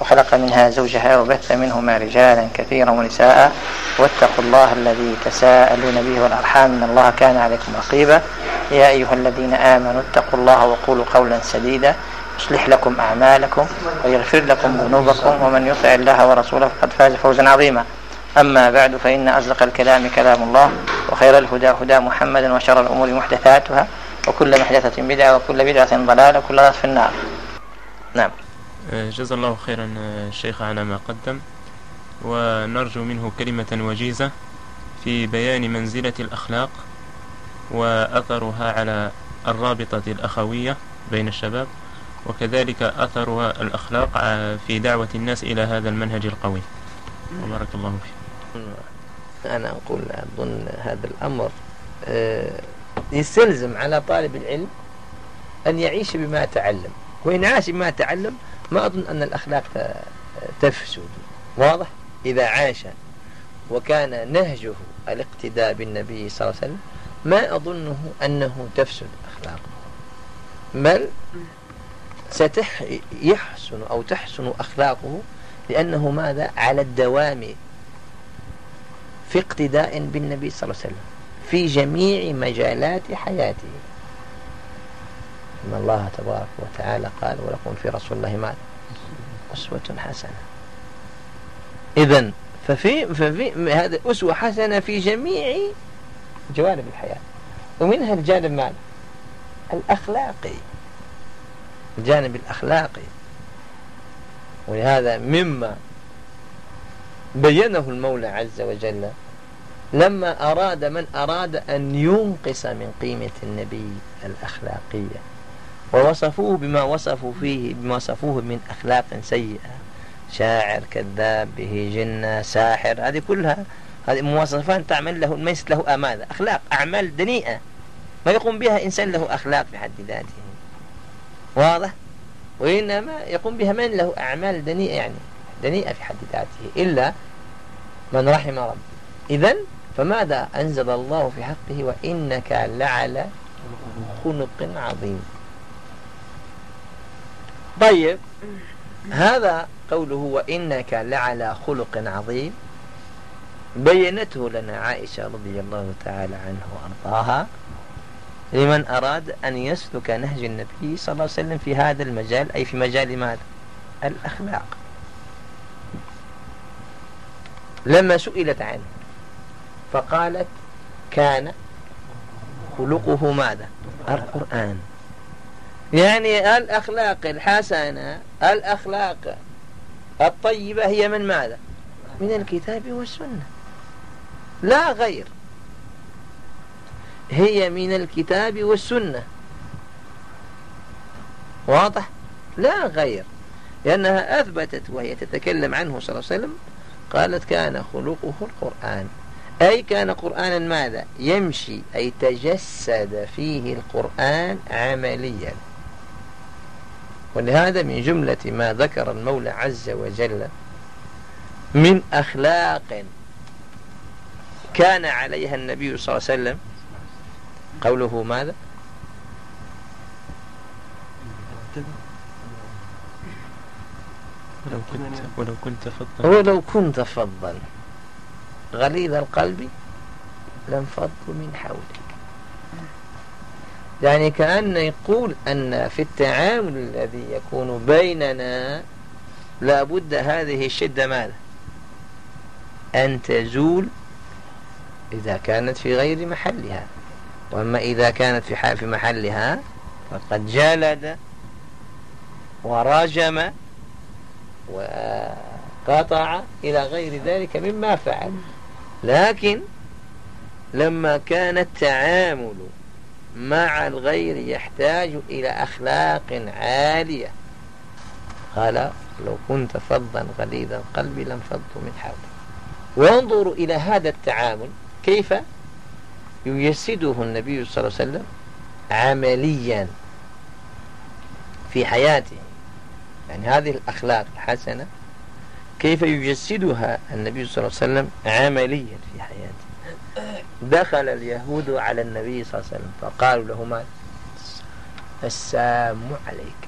وخلق منها زوجها وبث منهما رجالا كثيرا ونساء. واتقوا الله الذي تساءلون به والأرحام إن الله كان عليكم رقيبا. يا أيها الذين آمنوا اتقوا الله وقولوا قولا سديدا. يصلح لكم أعمالكم ويغفر لكم ذنوبكم ومن يطع الله ورسوله فقد فاز فوزا عظيما. أما بعد فإن أصدق الكلام كلام الله وخير الهدى هدى محمد وشر الأمور محدثاتها وكل محدثة بدعة وكل بدعة ضلالة وكل ضلالة في النار. نعم. جزا الله خيرا الشيخ على ما قدم. ونرجو منه كلمة وجيزة في بيان منزلة الأخلاق وأثرها على الرابطة الأخوية بين الشباب وكذلك أثرها الأخلاق في دعوة الناس إلى هذا المنهج القوي. وبارك الله فيك. أنا أقول أظن هذا الأمر آه، يستلزم على طالب العلم أن يعيش بما تعلم وإن عاش بما تعلم ما أظن أن الأخلاق تفسد. واضح؟ إذا عاش وكان نهجه الاقتداء بالنبي صلى الله عليه وسلم ما أظنه أنه تفسد أخلاقه. بل ستح يحسن أو تحسن أخلاقه لأنه ماذا؟ على الدوام في اقتداء بالنبي صلى الله عليه وسلم في جميع مجالات حياته. إن الله تبارك وتعالى قال ولكم في رسول الله مال أسوة حسنة. إذا ففي, ففي هذا أسوة حسنة في جميع جوانب الحياة. ومنها الجانب مال الأخلاقي. الجانب الأخلاقي. ولهذا مما بينه المولى عز وجل لما أراد من أراد أن ينقص من قيمة النبي الأخلاقية ووصفوه بما وصفوا فيه بما وصفوه من أخلاق سيئة. شاعر كذاب به جنة ساحر هذه كلها هذه مواصفات تعمل له ليس له أمانة. أخلاق أعمال دنيئة. ما يقوم بها إنسان له أخلاق في حد ذاته. واضح؟ وإنما يقوم بها من له أعمال دنيئة يعني دنيئة في حد ذاته. إلا من رحم ربه. إذا فماذا أنزل الله في حقه؟ وإنك لعلى خلق عظيم. طيب. هذا قوله وإنك لعلى خلق عظيم. بينته لنا عائشة رضي الله تعالى عنه وأرضاها لمن أراد أن يسلك نهج النبي صلى الله عليه وسلم في هذا المجال أي في مجال ماذا؟ الأخلاق. لما سئلت عنه فقالت كان خلقه ماذا؟ القرآن. يعني الأخلاق الحسنة الأخلاق الطيبة هي من ماذا؟ من الكتاب والسنة. لا غير. هي من الكتاب والسنة. واضح؟ لا غير. لأنها أثبتت وهي تتكلم عنه صلى الله عليه وسلم قالت كان خلقه القرآن. أي كان قرآنا ماذا؟ يمشي أي تجسد فيه القرآن عمليا. ولهذا من جملة ما ذكر المولى عز وجل من أخلاق. كان عليها النبي صلى الله عليه وسلم. قوله ماذا؟ ولو كنت ولو كنت فظا. ولو كنت فظا. غليظ القلب لانفضوا من حولك. يعني كأن يقول أن في التعامل الذي يكون بيننا لابد هذه الشدة ماذا؟ أن تزول إذا كانت في غير محلها. وأما إذا كانت في في محلها فقد جلد وراجم وقطع إلى غير ذلك مما فعل. لكن لما كان التعامل مع الغير يحتاج إلى أخلاق عالية. قال لو كنت فظا غليظ القلب لانفضت من حولك. وانظروا إلى هذا التعامل كيف يجسده النبي صلى الله عليه وسلم عمليا في حياته. يعني هذه الأخلاق الحسنة كيف يجسدها النبي صلى الله عليه وسلم عمليا في حياته. دخل اليهود على النبي صلى الله عليه وسلم فقالوا له ما السلام عليك؟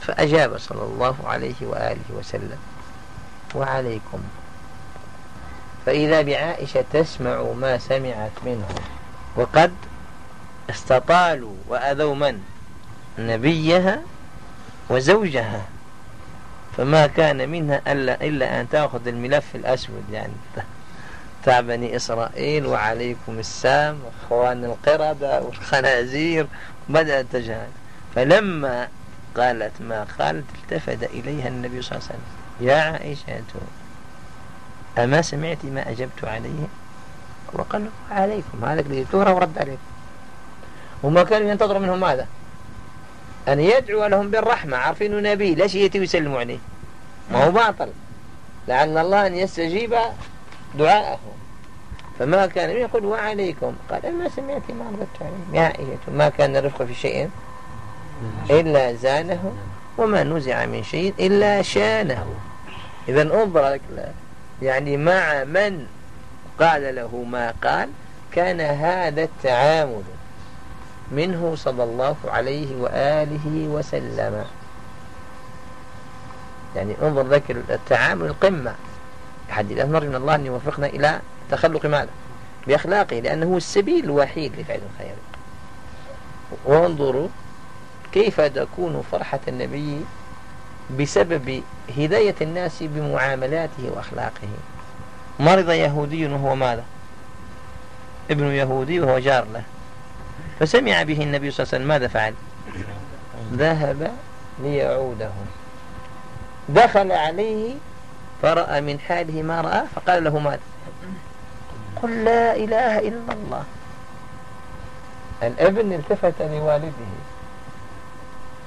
فأجاب صلى الله عليه وآله وسلم وعليكم. فإذا بعائشة تسمع ما سمعت منه وقد استطالوا وأذوا من؟ نبيها وزوجها. فما كان منها ألا إلا أن تأخذ الملف الأسود يعني. تاع بني إسرائيل وعليكم السام وإخوان القردة والخنازير بدأت تجهل. فلما قالت ما قالت التفت إليها النبي صلى الله عليه وسلم. يا عائشة أما سمعت ما أجبت عليه؟ وقال عليكم هذا اللي تهرى ورد عليكم وما كانوا ينتظروا منهم ماذا؟ أن يدعو لهم بالرحمة. عارفين نبي ليش يتي ويسلموا عليه؟ ما هو باطل. لعل الله أن يستجيب دعاءه فما كان يقول وعليكم. قال ما سمعت ما ردت عليه يا ما كان الرفق في شيء إلا زانه وما نزع من شيء إلا شانه. إذا انظر يعني مع من قال له ما قال كان هذا التعامل منه صلى الله عليه وآله وسلم. يعني انظر ذاك التعامل القمة. حد الآن. نرجو من الله أن يوفقنا إلى تخلق ماذا؟ بأخلاقه لأنه السبيل الوحيد لفعل الخير. وانظروا كيف تكون فرحة النبي بسبب هداية الناس بمعاملاته وأخلاقه. مرض يهودي وهو ماذا؟ ابن يهودي وهو جار له. فسمع به النبي صلى الله عليه وسلم ماذا فعل؟ ذهب ليعوده. دخل عليه فرأى من حاله ما رأى فقال له ماذا؟ قل لا إله إلا الله. الابن التفت لوالده.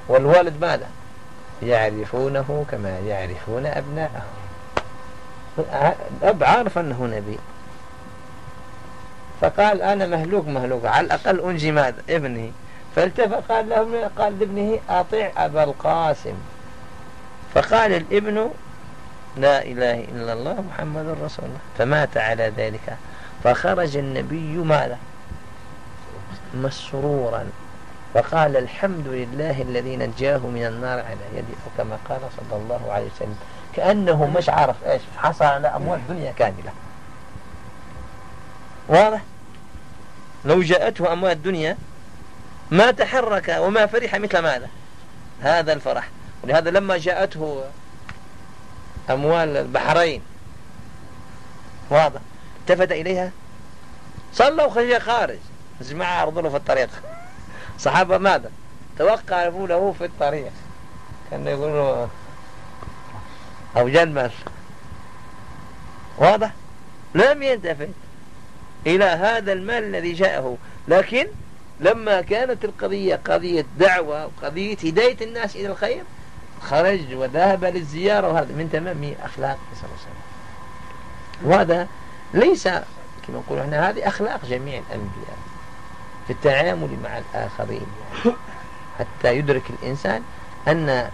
والوالد ماذا؟ يعرفونه كما يعرفون أبناءه. الأب عارف أنه نبي. فقال أنا مهلوك مهلوك. على الأقل أنجي ماذا؟ ابني. فالتفت قال له قال لابنه أطيع أبا القاسم. فقال الابن لا إله إلا الله محمد رسول الله. فمات على ذلك. فخرج النبي ماذا؟ مسرورا. فقال الحمد لله الذي نجاه من النار على يده كما قال صلى الله عليه وسلم. كأنه مش عارف إيش حصل على أموال الدنيا كاملة. واضح؟ لو جاءته أموال الدنيا ما تحرك وما فرح مثل ماذا؟ هذا الفرح. ولهذا لما جاءته أموال البحرين. واضح. التفت إليها. صلوا خرج خارج. جماعة عرضوا له في الطريق. صحابة ماذا؟ توقفوا له في الطريق. كان يقولوا أو جنبا واضح؟ لم يلتفت إلى هذا المال الذي جاءه. لكن لما كانت القضية قضية دعوة وقضية هداية الناس إلى الخير خرج وذهب للزيارة وهذا من تمام أخلاق صلى الله عليه وسلم وهذا ليس كما نقول إحنا هذه أخلاق جميع الأنبياء في التعامل مع الآخرين. حتى يدرك الإنسان أن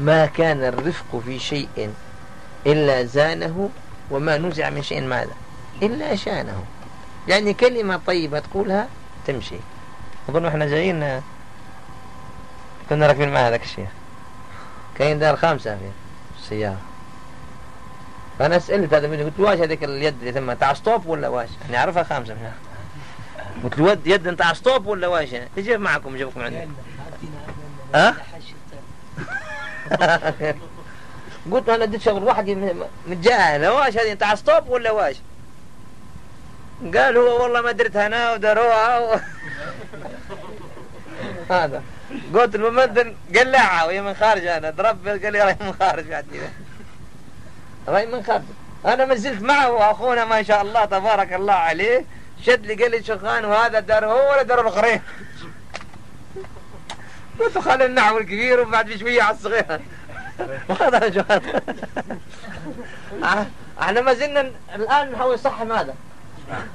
ما كان الرفق في شيء إلا زانه وما نزع من شيء ماذا؟ إلا شانه. يعني كلمة طيبة تقولها تمشي. أظن إحنا جايين كنا راكبين مع هذاك الشيخ. كاين دار خامسة في السيارة. فأنا سألت هذا مني قلت واش هذيك اليد اللي ثم تاع ستوب ولا واش؟ أنا أعرفها خامسة منها. قلت له يد على ستوب ولا واش؟ يجيب معكم يجيبكم عندي. ها؟ قلت أنا اديت شغل واحد متجاهل. واش هذه على ستوب ولا واش؟ قال هو والله ما درت أنا ودروها و... هذا. قلت الممثل قلعها وهي من خارج أنا ضرب قال لي راي من خارج بعد راي من خارج. أنا ما زلت معه وأخونا ما شاء الله تبارك الله عليه شد لي قال لي شخان وهذا دار هو ولا دار الأخرين؟ قلت خل النحو الكبير وبعد بشوية على الصغير. وهذا جواب إحنا ما زلنا الآن نحاول صح ماذا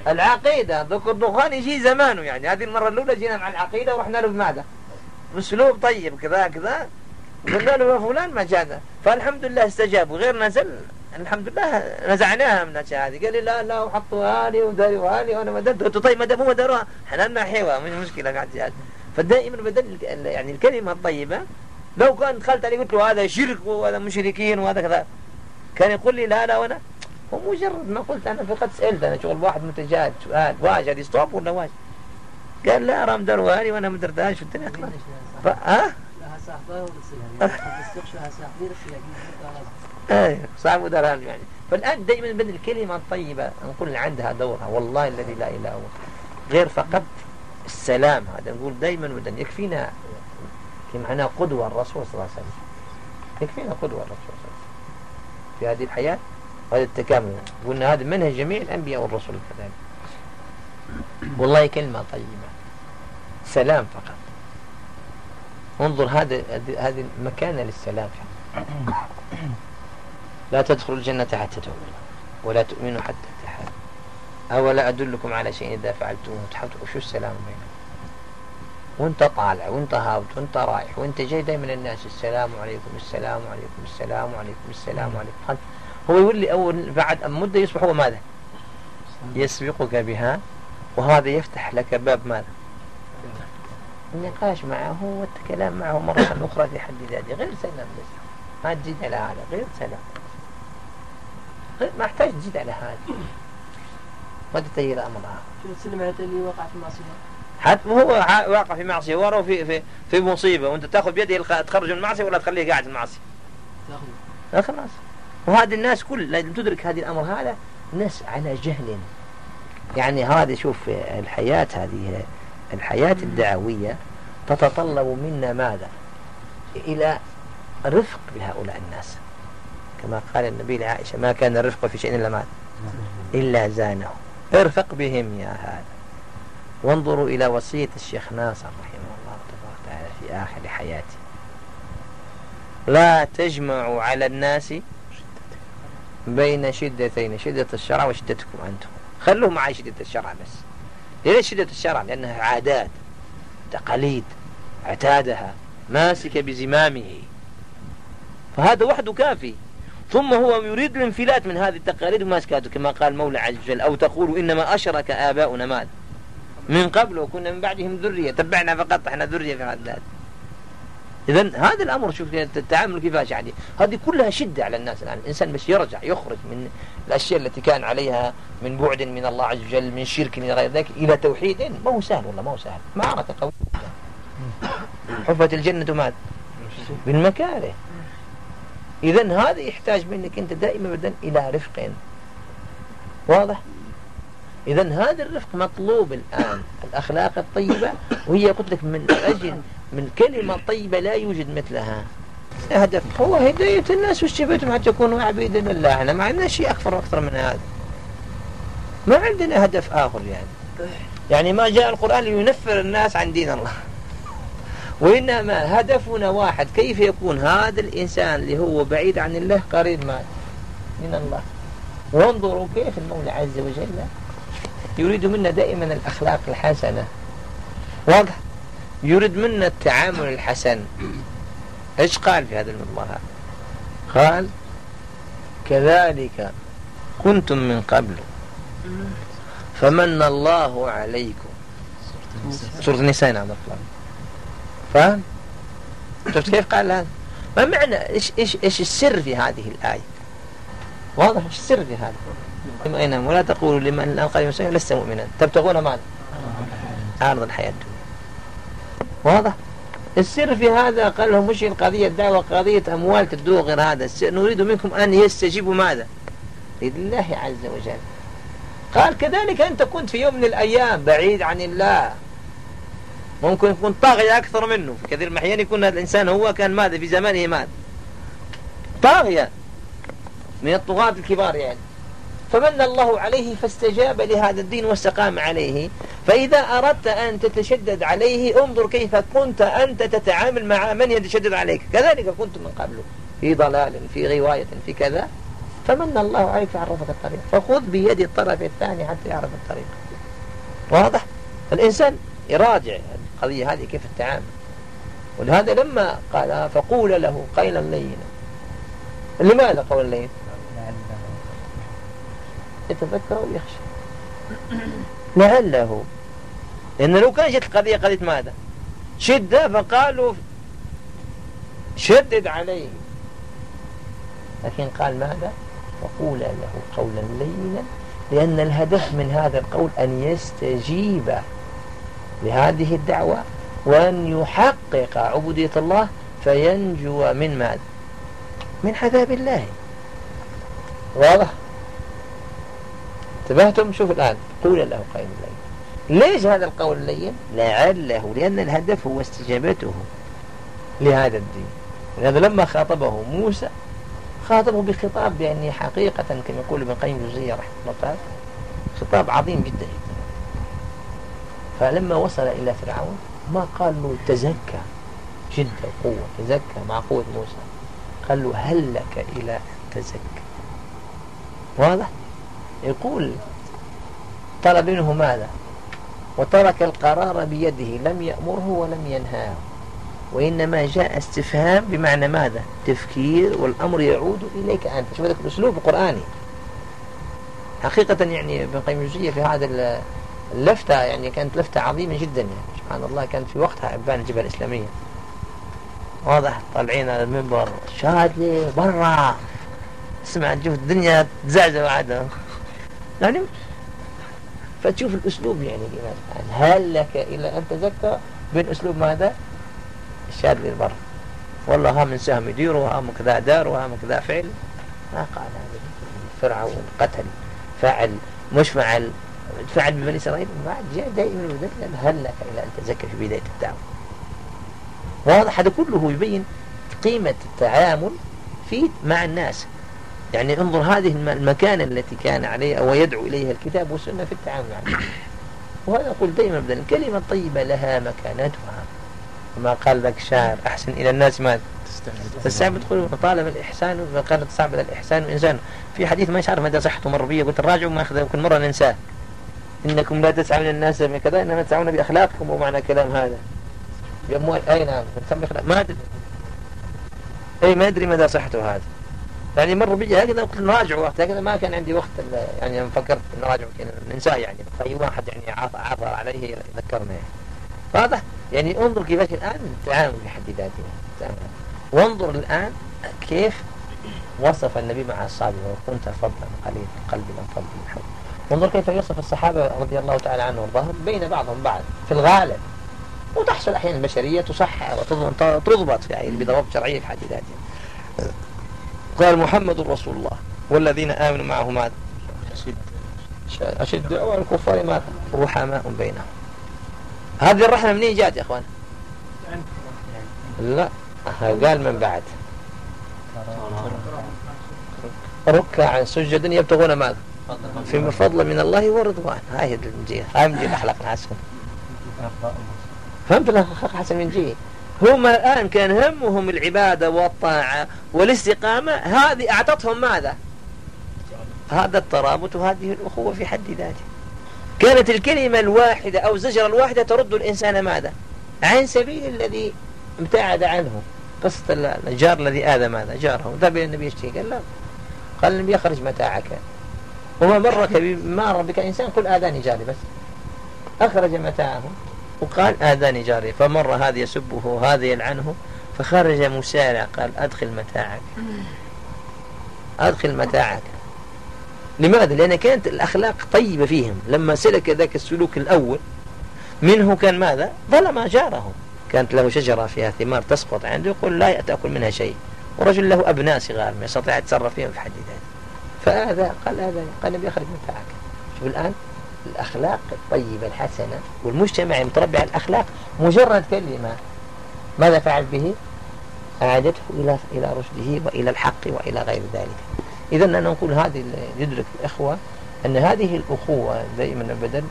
العقيدة ذكر دخان يجي زمانه يعني. هذه المرة الأولى جينا مع العقيدة ورحنا له بماذا بأسلوب طيب كذا كذا. قلنا له فلان ما جانا فالحمد لله استجاب وغير نزل. الحمد لله نزعناها من هذه. قال لي لا لا وحطوها لي وداروها لي وأنا مددت قلت طيب ما دام هو داروها إحنا لنا حيوة مش مشكلة قاعد فدائما بدل يعني الكلمة الطيبة لو كان دخلت عليه قلت له هذا شرك وهذا مشركين وهذا كذا. كان يقول لي لا لا وأنا هو مجرد ما قلت أنا فقط سألت أنا شغل واحد متجاد سؤال واجد يستوب ولا واجد قال لا رام لي وأنا ما درتهاش. في الدنيا خلاص ها؟ إيه صعب ودران يعني. فالآن دائما بدل الكلمة الطيبة نقول عندها دورها والله الذي لا إلا هو. غير فقط السلام هذا نقول دائما بدل يكفينا في معنى قدوة الرسول صلى الله عليه وسلم. يكفينا قدوة الرسول صلى الله عليه وسلم. في هذه الحياة وهذا التكامل. قلنا هذا منهج جميع الأنبياء والرسل كذلك. والله كلمة طيبة. سلام فقط. انظر هذا هذه مكانة للسلام لا تدخلوا الجنة حتى تؤمنوا ولا تؤمنوا حتى تحابوا أولا أدلكم على شيء إذا فعلتموه؟ تحبوا شو السلام بينكم؟ وانت طالع وانت هابط وانت رايح وانت جاي دائما الناس السلام عليكم السلام عليكم السلام عليكم السلام عليكم. هو يقول لي أول بعد مدة يصبح هو ماذا؟ يسبقك بها وهذا يفتح لك باب ماذا؟ النقاش معه والكلام معه مرة أخرى في حد ذاته غير سلام بس. ما تزيد على هذا غير سلام. غير ما أحتاج تزيد على هذا. ما تتغير أمر شو تسلم على اللي وقع في المعصية. حتى هو واقع في معصية هو في في في مصيبة. وأنت تأخذ بيده تخرج من المعصية ولا تخليه قاعد في المعصية؟ تأخذ. خلاص وهذه الناس كل لازم تدرك هذه الأمر هذا ناس على جهل. يعني هذه شوف الحياة هذه الحياة الدعوية تتطلب منا ماذا؟ إلى رفق بهؤلاء الناس. كما قال النبي لعائشة ما كان الرفق في شيء إلا ماذا؟ إلا زانه. ارفق بهم يا هذا. وانظروا إلى وصية الشيخ ناصر رحمه الله تبارك وتعالى في آخر حياته. لا تجمعوا على الناس بين شدتين شدة الشرع وشدتكم أنتم. خلوه معي شدة الشرع بس. ليش شدة الشرع؟ لأنها عادات تقاليد اعتادها ماسك بزمامه. فهذا وحده كافي. ثم هو يريد الانفلات من هذه التقاليد وماسكاته كما قال مولى عز وجل أو تقول إنما أشرك آباؤنا مال من قبل وكنا من بعدهم ذرية تبعنا فقط إحنا ذرية في هذا إذا هذا الأمر شوف التعامل كيفاش يعني. هذه كلها شدة على الناس الآن. الإنسان بس يرجع يخرج من الأشياء التي كان عليها من بعد من الله عز وجل من شرك إلى غير ذلك إلى توحيد. ما هو سهل والله ما هو سهل. معركة قوية حفت الجنة ماذا بالمكاره إذا هذا يحتاج منك أنت دائما بدن إلى رفق. واضح؟ إذا هذا الرفق مطلوب الآن. الأخلاق الطيبة وهي قلت لك من أجل من كلمة طيبة لا يوجد مثلها. هدف. هو هداية الناس وشفتهم حتى يكونوا عبيدا لله إحنا ما عندنا شيء أكثر أكثر من هذا. ما عندنا هدف آخر يعني. يعني ما جاء القرآن لينفر الناس عن دين الله. وإنما هدفنا واحد. كيف يكون؟ هذا الإنسان اللي هو بعيد عن الله قريب من الله. وانظروا كيف المولى عز وجل يريد منا دائما الأخلاق الحسنة. واضح؟ يريد منا التعامل الحسن. إيش قال في هذا المضمار قال كذلك كنتم من قبل. فمن الله عليكم. سورة النساء نعم فاهم؟ شفت كيف قال هذا؟ ما معنى إيش إيش إيش السر في هذه الآية؟ واضح إيش السر في هذا. أين ولا تقولوا لمن ألقى المسلمين لست مؤمنا. تبتغون ماذا؟ عارض الحياة الدنيا. واضح؟ السر في هذا قال لهم مش القضية الدعوة قضية أموال تدوه غير هذا. السر نريد منكم أن يستجيبوا ماذا؟ لله عز وجل. قال كذلك أنت كنت في يوم من الأيام بعيد عن الله. ممكن يكون طاغية أكثر منه. في كثير من الأحيان يكون هذا الإنسان هو كان ماذا؟ في زمانه ماذا؟ طاغية. من الطغاة الكبار يعني. فمن الله عليه فاستجاب لهذا الدين واستقام عليه. فإذا أردت أن تتشدد عليه انظر كيف كنت أنت تتعامل مع من يتشدد عليك. كذلك كنت من قبل في ضلال في غواية في كذا. فمن الله عليك فعرفك الطريق. فخذ بيد الطرف الثاني حتى يعرف الطريق. واضح؟ الإنسان يراجع القضية هذه كيف التعامل ولهذا لما قال فقول له قيلا لينا. لماذا قول لين يتذكر ويخشى. لعله. لأن لو كان جت القضية قضية ماذا؟ شدة فقالوا شدد عليه. لكن قال ماذا؟ وقول له قولا لينا لأن الهدف من هذا القول أن يستجيب لهذه الدعوة وأن يحقق عبودية الله فينجو من ماذا؟ من عذاب الله. واضح؟ انتبهتم؟ شوف الآن. قول له قائم الليل. ليش هذا القول اللين؟ لعله لأن الهدف هو استجابته لهذا الدين. لهذا لما خاطبه موسى خاطبه بخطاب يعني حقيقة كما يقول ابن قيم الجزية رحمه الله تعالى خطاب عظيم جدا. فلما وصل إلى فرعون ما قال له تزكى جدا قوة تزكى مع قوة موسى. قال له هل لك إلى أن تزكى؟ واضح؟ يقول طلب منه ماذا؟ وترك القرار بيده لم يأمره ولم ينهاه. وإنما جاء استفهام بمعنى ماذا؟ تفكير والأمر يعود إليك أنت. شوف هذا الأسلوب القرآني. حقيقة يعني ابن قيم الجزية في هذا اللفتة يعني كانت لفتة عظيمة جدا يعني. سبحان الله كانت في وقتها عبان الجبهة الإسلامية. واضح طالعين على المنبر شادي برا. اسمع تشوف الدنيا تزعزع بعدها يعني فتشوف الأسلوب يعني هل لك إلى أن تذكر بين أسلوب ماذا؟ الشاد للبر. والله ها من سهم يدير وها كذا دار وها كذا فعل. ما قال هذا فرعون قتل فعل مش فعل فعل ببني إسرائيل. بعد جاء دائما يدل هل لك إلى أن تزكى في بداية الدعوة. واضح هذا كله يبين قيمة التعامل في مع الناس. يعني انظر هذه المكانة التي كان عليها ويدعو إليها الكتاب والسنة في التعامل معه. وهذا أقول دائما أبدا الكلمة الطيبة لها مكانتها. كما قال لك شاعر أحسن إلى الناس ما تستعبد قلوب طالب الإحسان وقال تستعبد الإحسان إنسان في حديث ما عارف مدى صحته مر بي قلت راجعوا ما أخذ كل مرة ننساه. إنكم لا تسعون الناس كذا إنما تسعون بأخلاقكم. ومعنى كلام هذا؟ بأموال أي نعم ما أدري. أي ما أدري مدى صحته هذا. يعني مر بي هكذا قلت نراجع وقت هكذا ما كان عندي وقت يعني فكرت نراجع ننساه يعني. أي واحد يعني عثر عليه ذكرنا واضح؟ يعني انظر كيف الآن التعامل بحد ذاته. وانظر الآن كيف وصف النبي مع الصحابة وكنت فضلا قليل القلب من فضل الحب وانظر كيف يصف الصحابة رضي الله تعالى عنهم وارضاهم بين بعضهم بعض في الغالب. وتحصل أحيانا البشرية تصحح وتضبط في يعني بضوابط شرعية في حد ذاتها. قال محمد رسول الله والذين آمنوا معه ماذا أشد على الكفار ماذا رحماء بينهم. هذه الرحمة منين جات يا أخوان؟ لا قال من بعد. ركعا سجدا يبتغون ماذا في فضل من الله ورضوان. هاي الجهة. هاي من جهة أخلاق حسن فهمت الأخلاق حسن من جهة. هم الآن كان همهم العبادة والطاعة والاستقامة. هذه أعطتهم ماذا؟ هذا الترابط وهذه الأخوة في حد ذاته. كانت الكلمة الواحدة أو الزجرة الواحدة ترد الإنسان ماذا؟ عن سبيل الذي ابتعد عنه. قصة الجار الذي آذى ماذا؟ جاره. ذهب إلى النبي يشتكي قال لا. قال النبي يخرج متاعك. وما مرك بما بك إنسان قل آذاني جاري بس. أخرج متاعه. وقال آذاني جاري فمر هذا يسبه وهذا يلعنه فخرج مسارع قال أدخل متاعك. أدخل متاعك. لماذا؟ لأن كانت الأخلاق طيبة فيهم. لما سلك ذاك السلوك الأول منه كان ماذا؟ ظلم جاره. كانت له شجرة فيها ثمار تسقط عنده يقول لا تأكل منها شيء. ورجل له أبناء صغار ما يستطيع يتصرف فيهم في حد ذاته. فهذا قال هذا قال النبي يخرج متاعك. شوف الآن الأخلاق الطيبة الحسنة والمجتمع المتربع على الأخلاق مجرد كلمة ماذا فعل به؟ أعادته إلى إلى رشده وإلى الحق وإلى غير ذلك إذا أنا نقول هذه يدرك الإخوة أن هذه الأخوة دائما أبدا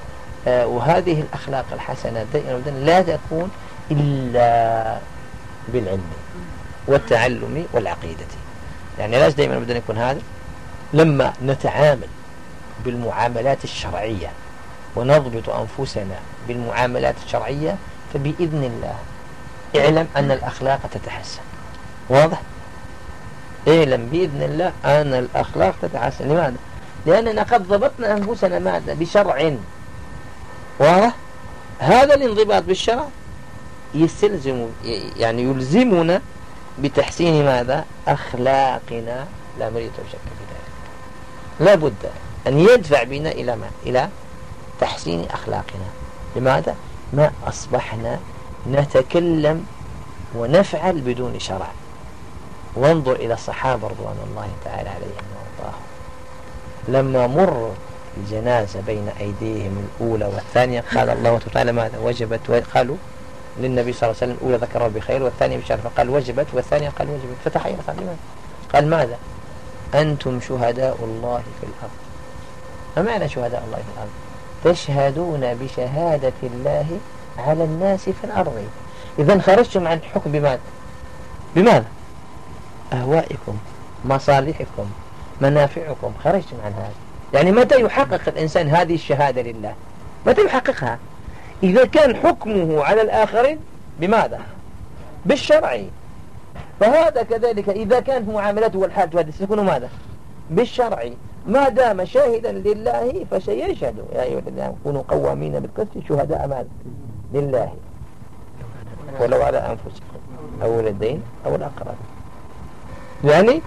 آه، وهذه الأخلاق الحسنة دائما أبدا لا تكون إلا بالعلم والتعلم والعقيدة يعني ليش دائما أبدا يكون هذا لما نتعامل بالمعاملات الشرعية ونضبط أنفسنا بالمعاملات الشرعية فبإذن الله اعلم أن الأخلاق تتحسن واضح؟ اعلم بإذن الله أن الأخلاق تتحسن لماذا؟ لأننا قد ضبطنا أنفسنا ماذا؟ بشرع واضح؟ هذا الانضباط بالشرع يستلزم يعني يلزمنا بتحسين ماذا أخلاقنا لا مريد شك في ذلك لا بد أن يدفع بنا إلى ما؟ إلى تحسين أخلاقنا. لماذا؟ ما أصبحنا نتكلم ونفعل بدون شرع. وانظر إلى الصحابة رضوان الله تعالى عليهم وأرضاهم. لما مر الجنازة بين أيديهم الأولى والثانية قال الله تعالى ماذا؟ وجبت قالوا للنبي صلى الله عليه وسلم الأولى ذكره بخير والثانية بشر فقال وجبت والثانية قال وجبت. فتحير قال قال ماذا؟ أنتم شهداء الله في الأرض. ما معنى شهداء الله في الأرض؟ تشهدون بشهادة الله على الناس في الأرض. إذا خرجتم عن الحكم بماذا؟ بماذا؟ أهوائكم مصالحكم منافعكم. خرجتم عن هذا. يعني متى يحقق الإنسان هذه الشهادة لله؟ متى يحققها؟ إذا كان حكمه على الآخرين بماذا؟ بالشرع. فهذا كذلك إذا كانت معاملته والحالة هذه ستكون ماذا؟ بالشرع. ما دام شاهدا لله فسيشهد. يا أيها الذين كونوا قوامين بالقسط شهداء ماذا؟ لله. ولو على أنفسكم أو الدين أو الأقرب يعني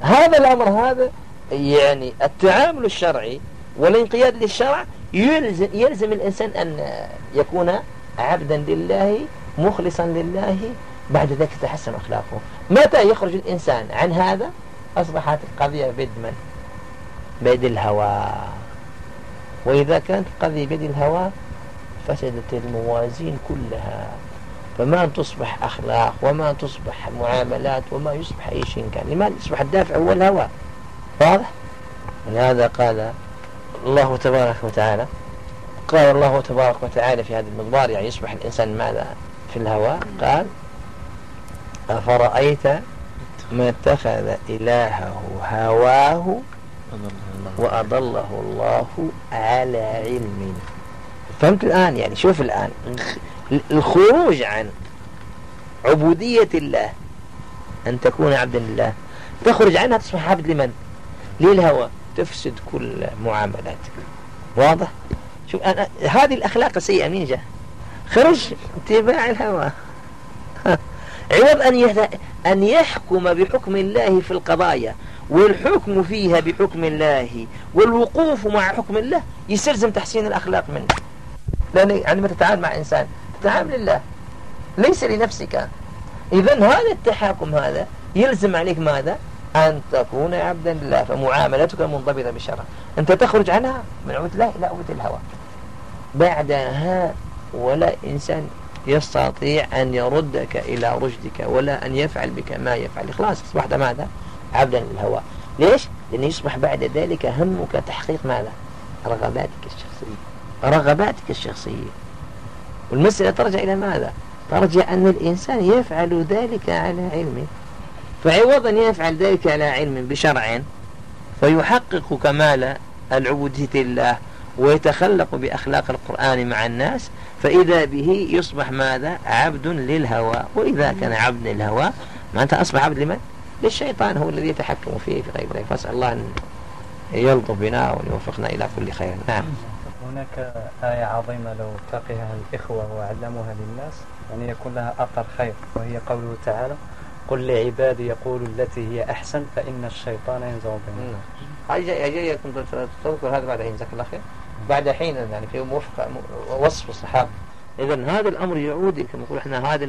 هذا الأمر هذا يعني التعامل الشرعي والانقياد للشرع يلزم, يلزم الإنسان أن يكون عبدا لله مخلصا لله بعد ذلك تحسن أخلاقه. متى يخرج الإنسان عن هذا؟ أصبحت القضية بيد من بيد الهوى. وإذا كانت القضية بيد الهوى فسدت الموازين كلها. فما تصبح أخلاق وما تصبح معاملات وما يصبح أي شيء كان. لماذا يصبح الدافع هو الهوى؟ واضح؟ ولهذا قال الله تبارك وتعالى قال الله تبارك وتعالى في هذا المضمار يعني يصبح الإنسان ماذا؟ في الهواء قال أفرأيت ما اتخذ إلهه هواه وأضله الله على علم. فهمت الآن؟ يعني شوف الآن. الخروج عن عبودية الله أن تكون عبدا لله. تخرج عنها تصبح عبد لمن؟ للهوى. تفسد كل معاملاتك. واضح؟ شوف أنا هذه الأخلاق السيئة مين جاء خرج اتباع الهوى. عوض أن أن يحكم بحكم الله في القضايا. والحكم فيها بحكم الله والوقوف مع حكم الله يستلزم تحسين الأخلاق منه. لأن عندما تتعامل مع إنسان تتعامل لله ليس لنفسك. إذا هذا التحاكم هذا يلزم عليك ماذا؟ أن تكون عبدا لله فمعاملتك منضبطة بالشرع أنت تخرج عنها من عبد الله إلى عبد الهوى. بعدها ولا إنسان يستطيع أن يردك إلى رشدك ولا أن يفعل بك ما يفعل. خلاص أصبحت ماذا؟ عبدا للهوى ليش؟ لأن يصبح بعد ذلك همك تحقيق ماذا؟ رغباتك الشخصية. رغباتك الشخصية. والمسألة ترجع إلى ماذا؟ ترجع أن الإنسان يفعل ذلك على علمه فعوض أن يفعل ذلك على علم بشرع. فيحقق كمال العبودية لله ويتخلق بأخلاق القرآن مع الناس. فإذا به يصبح ماذا؟ عبد للهوى وإذا كان عبد للهوى معناتها أصبح عبد لمن؟ للشيطان هو الذي يتحكم فيه في غير ذلك. فاسأل الله أن يلطف بنا وأن يوفقنا إلى كل خير. نعم. هناك آية عظيمة لو فقهها الإخوة وعلموها للناس يعني يكون لها أثر خير وهي قوله تعالى قل لعبادي يقولوا التي هي أحسن فإن الشيطان ينزغ بينهم. هاي جاي كنت تذكر هذا بعد حين. جزاك الله خير. بعد حين يعني في وصف الصحابة إذا هذا الأمر يعود كما نقول إحنا هذه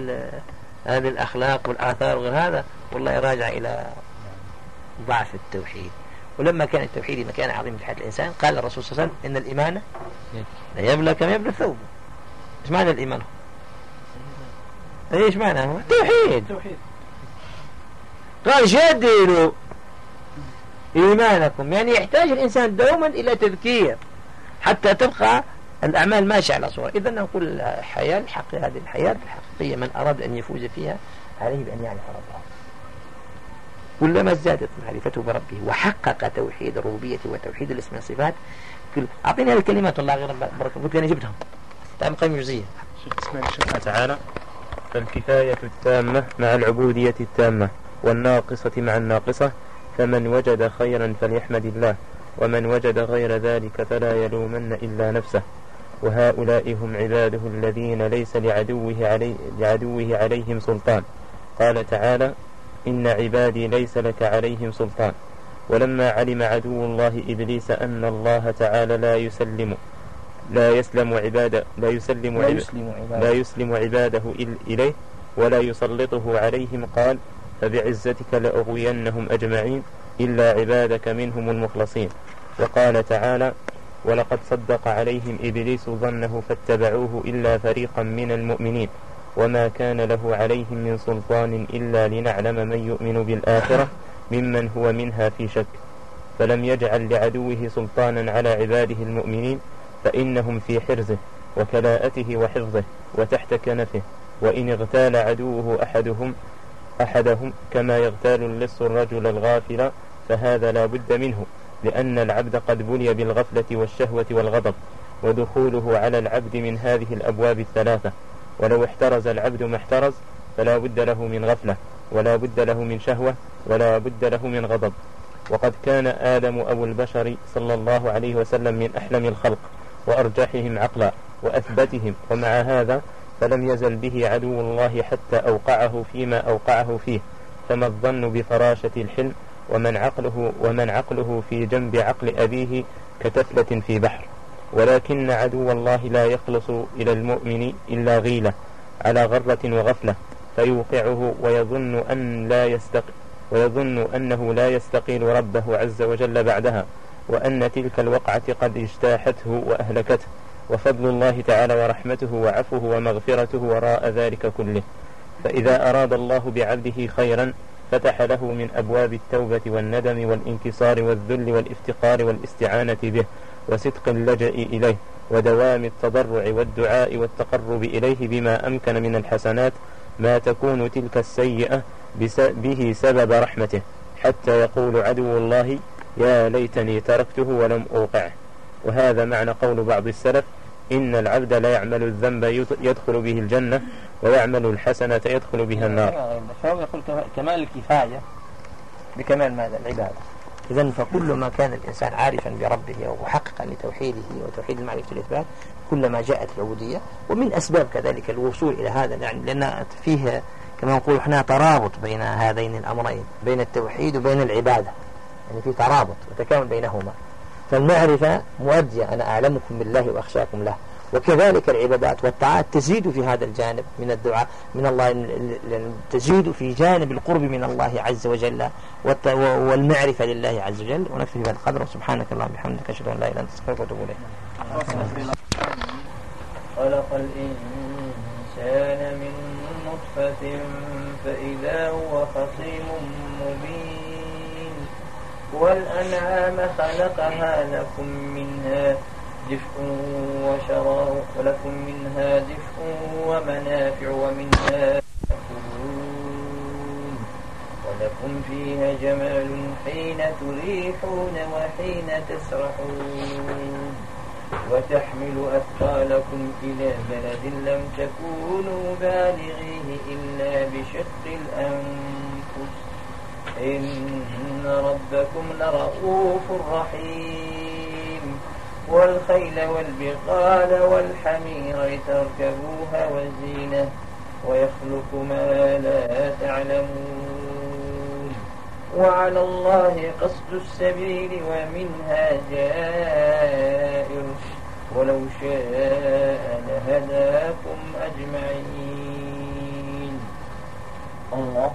هذه الأخلاق والآثار وغير هذا والله راجع إلى ضعف التوحيد. ولما كان التوحيد مكان عظيم في حياة الإنسان قال الرسول صلى الله عليه وسلم إن الإيمان لا يبلى كما يبلى الثوب إيش معنى الإيمان؟ إيش معنى؟ هو توحيد. قال جدلوا إيمانكم. يعني يحتاج الإنسان دوما إلى تذكير حتى تبقى الأعمال ماشية على صورة. إذا نقول الحياة الحق هذه الحياة الحقيقية من أراد أن يفوز فيها عليه بأن يعرف ربه. كلما ازدادت معرفته بربه وحقق توحيد الربوبية وتوحيد الاسم والصفات كل أعطيني هذه الكلمات والله غير بركة قلت أنا جبتهم. تعال قيم جزئية. بسم الله تعالى. فالكفاية التامة مع العبودية التامة والناقصة مع الناقصة فمن وجد خيرا فليحمد الله ومن وجد غير ذلك فلا يلومن إلا نفسه. وهؤلاء هم عباده الذين ليس لعدوه, علي لعدوه عليهم سلطان. قال تعالى إن عبادي ليس لك عليهم سلطان. ولما علم عدو الله إبليس أن الله تعالى لا يسلم لا يسلم عباده لا يسلم, لا يسلم عباده, لا يسلم عباده إليه ولا يسلطه عليهم. قال فبعزتك لأغوينهم أجمعين إلا عبادك منهم المخلصين. وقال تعالى ولقد صدق عليهم إبليس ظنه فاتبعوه إلا فريقا من المؤمنين وما كان له عليهم من سلطان إلا لنعلم من يؤمن بالآخرة ممن هو منها في شك. فلم يجعل لعدوه سلطانا على عباده المؤمنين فإنهم في حرزه وكلاءته وحفظه وتحت كنفه وإن اغتال عدوه أحدهم أحدهم كما يغتال اللص الرجل الغافل فهذا لا بد منه. لأن العبد قد بلي بالغفلة والشهوة والغضب ودخوله على العبد من هذه الأبواب الثلاثة. ولو احترز العبد ما احترز فلا بد له من غفلة ولا بد له من شهوة ولا بد له من غضب. وقد كان آدم أبو البشر صلى الله عليه وسلم من أحلم الخلق وأرجحهم عقلا وأثبتهم ومع هذا فلم يزل به عدو الله حتى أوقعه فيما أوقعه فيه. فما الظن بفراشة الحلم ومن عقله ومن عقله في جنب عقل أبيه كتفلة في بحر. ولكن عدو الله لا يخلص إلى المؤمن إلا غيلة على غرة وغفلة فيوقعه ويظن أن لا يستق ويظن أنه لا يستقيل ربه عز وجل بعدها وأن تلك الوقعة قد اجتاحته وأهلكته. وفضل الله تعالى ورحمته وعفوه ومغفرته وراء ذلك كله. فإذا أراد الله بعبده خيرا فتح له من أبواب التوبة والندم والانكسار والذل والافتقار والاستعانة به وصدق اللجأ إليه ودوام التضرع والدعاء والتقرب إليه بما أمكن من الحسنات ما تكون تلك السيئة به سبب رحمته. حتى يقول عدو الله يا ليتني تركته ولم أوقعه. وهذا معنى قول بعض السلف إن العبد لا يعمل الذنب يدخل به الجنة ويعمل الحسنة يدخل بها النار. فهو يقول كمال الكفاية بكمال ماذا العبادة. إذا فكل ما كان الإنسان عارفا بربه ومحققا لتوحيده وتوحيد المعرفة والإثبات كلما جاءت العبودية ومن أسباب كذلك الوصول إلى هذا يعني لأن فيه كما نقول إحنا ترابط بين هذين الأمرين بين التوحيد وبين العبادة. يعني في ترابط وتكامل بينهما. فالمعرفة مؤدية أنا أعلمكم بالله وأخشاكم له. وكذلك العبادات والطاعات تزيد في هذا الجانب من الدعاء من الله تزيد في جانب القرب من الله عز وجل والمعرفة لله عز وجل. ونكفي بهذا القدر. وسبحانك اللهم وبحمدك أشهد أن لا إله إلا أنت أستغفرك وأتوب إليك. خلق الإنسان من نطفة فإذا هو خصيم والأنعام خلقها لكم منها دفء وشراب ولكم منها دفء ومنافع ومنها تأكلون ولكم فيها جمال حين تريحون وحين تسرحون. وتحمل أثقالكم إلى بلد لم تكونوا بالغيه إلا بشق الأنفس. إن ربكم لرؤوف رحيم. والخيل والبقال والحمير تركبوها وزينة ويخلق ما لا تعلمون. وعلى الله قصد السبيل ومنها جائر ولو شاء لهداكم أجمعين. الله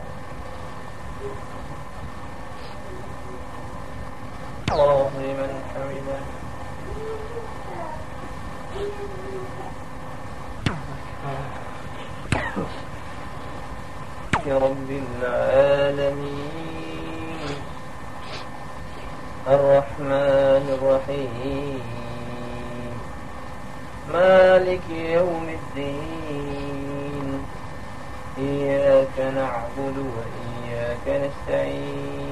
الله لمن حمده. رب العالمين. الرحمن الرحيم. مالك يوم الدين. إياك نعبد وإياك نستعين.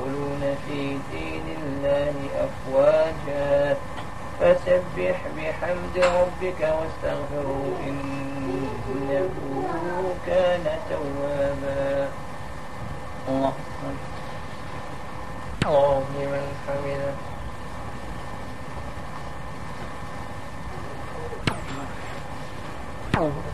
يدخلون في دين الله أفواجا. فسبح بحمد ربك واستغفره إنه كان توابا. الله. الله لمن حمده. Oh.